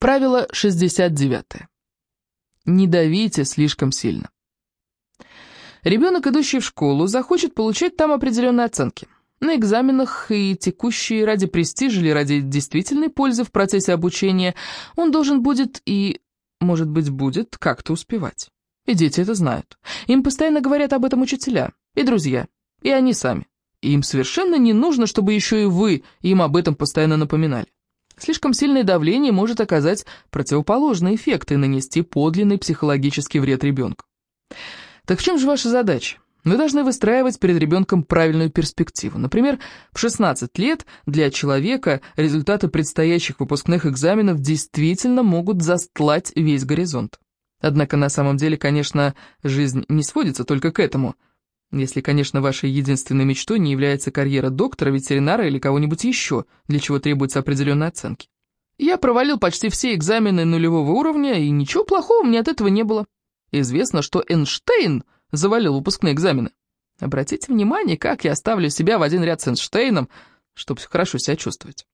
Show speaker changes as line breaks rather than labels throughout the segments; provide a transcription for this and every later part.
Правило 69. Не давите слишком сильно. Ребенок, идущий в школу, захочет получать там определенные оценки. На экзаменах и текущие ради престижа или ради действительной пользы в процессе обучения он должен будет и, может быть, будет как-то успевать. И дети это знают. Им постоянно говорят об этом учителя и друзья, и они сами. И им совершенно не нужно, чтобы еще и вы им об этом постоянно напоминали. Слишком сильное давление может оказать противоположный эффект и нанести подлинный психологический вред ребенку. Так в чем же ваша задача? Вы должны выстраивать перед ребенком правильную перспективу. Например, в 16 лет для человека результаты предстоящих выпускных экзаменов действительно могут застлать весь горизонт. Однако на самом деле, конечно, жизнь не сводится только к этому – если, конечно, вашей единственной мечтой не является карьера доктора, ветеринара или кого-нибудь еще, для чего требуются определенные оценки. Я провалил почти все экзамены нулевого уровня, и ничего плохого мне от этого не было. Известно, что Эйнштейн завалил выпускные экзамены. Обратите внимание, как я оставлю себя в один ряд с Эйнштейном, чтобы хорошо себя чувствовать.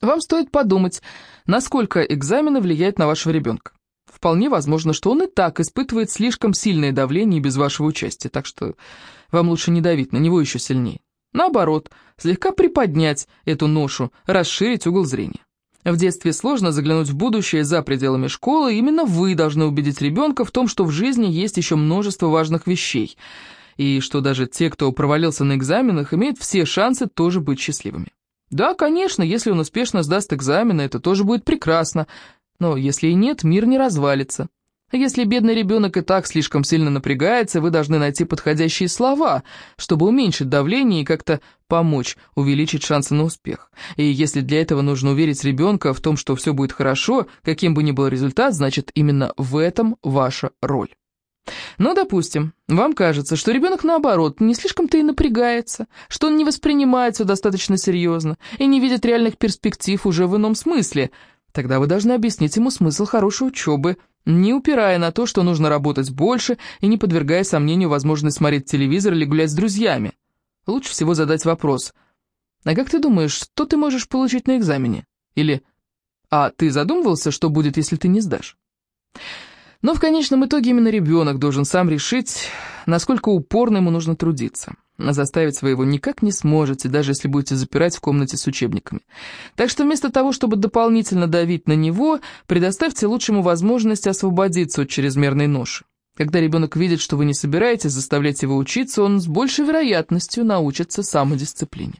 Вам стоит подумать, насколько экзамены влияют на вашего ребенка. Вполне возможно, что он и так испытывает слишком сильное давление без вашего участия, так что вам лучше не давить на него еще сильнее. Наоборот, слегка приподнять эту ношу, расширить угол зрения. В детстве сложно заглянуть в будущее за пределами школы, именно вы должны убедить ребенка в том, что в жизни есть еще множество важных вещей, и что даже те, кто провалился на экзаменах, имеют все шансы тоже быть счастливыми. Да, конечно, если он успешно сдаст экзамены, это тоже будет прекрасно, но если и нет, мир не развалится. Если бедный ребенок и так слишком сильно напрягается, вы должны найти подходящие слова, чтобы уменьшить давление и как-то помочь увеличить шансы на успех. И если для этого нужно уверить ребенка в том, что все будет хорошо, каким бы ни был результат, значит именно в этом ваша роль. Но, допустим, вам кажется, что ребенок, наоборот, не слишком-то и напрягается, что он не воспринимает все достаточно серьезно и не видит реальных перспектив уже в ином смысле – Тогда вы должны объяснить ему смысл хорошей учебы, не упирая на то, что нужно работать больше и не подвергая сомнению возможность смотреть телевизор или гулять с друзьями. Лучше всего задать вопрос. «А как ты думаешь, что ты можешь получить на экзамене?» Или «А ты задумывался, что будет, если ты не сдашь?» Но в конечном итоге именно ребенок должен сам решить, насколько упорно ему нужно трудиться. Заставить своего никак не сможете, даже если будете запирать в комнате с учебниками. Так что вместо того, чтобы дополнительно давить на него, предоставьте лучшему возможность освободиться от чрезмерной ноши. Когда ребенок видит, что вы не собираетесь заставлять его учиться, он с большей вероятностью научится самодисциплине.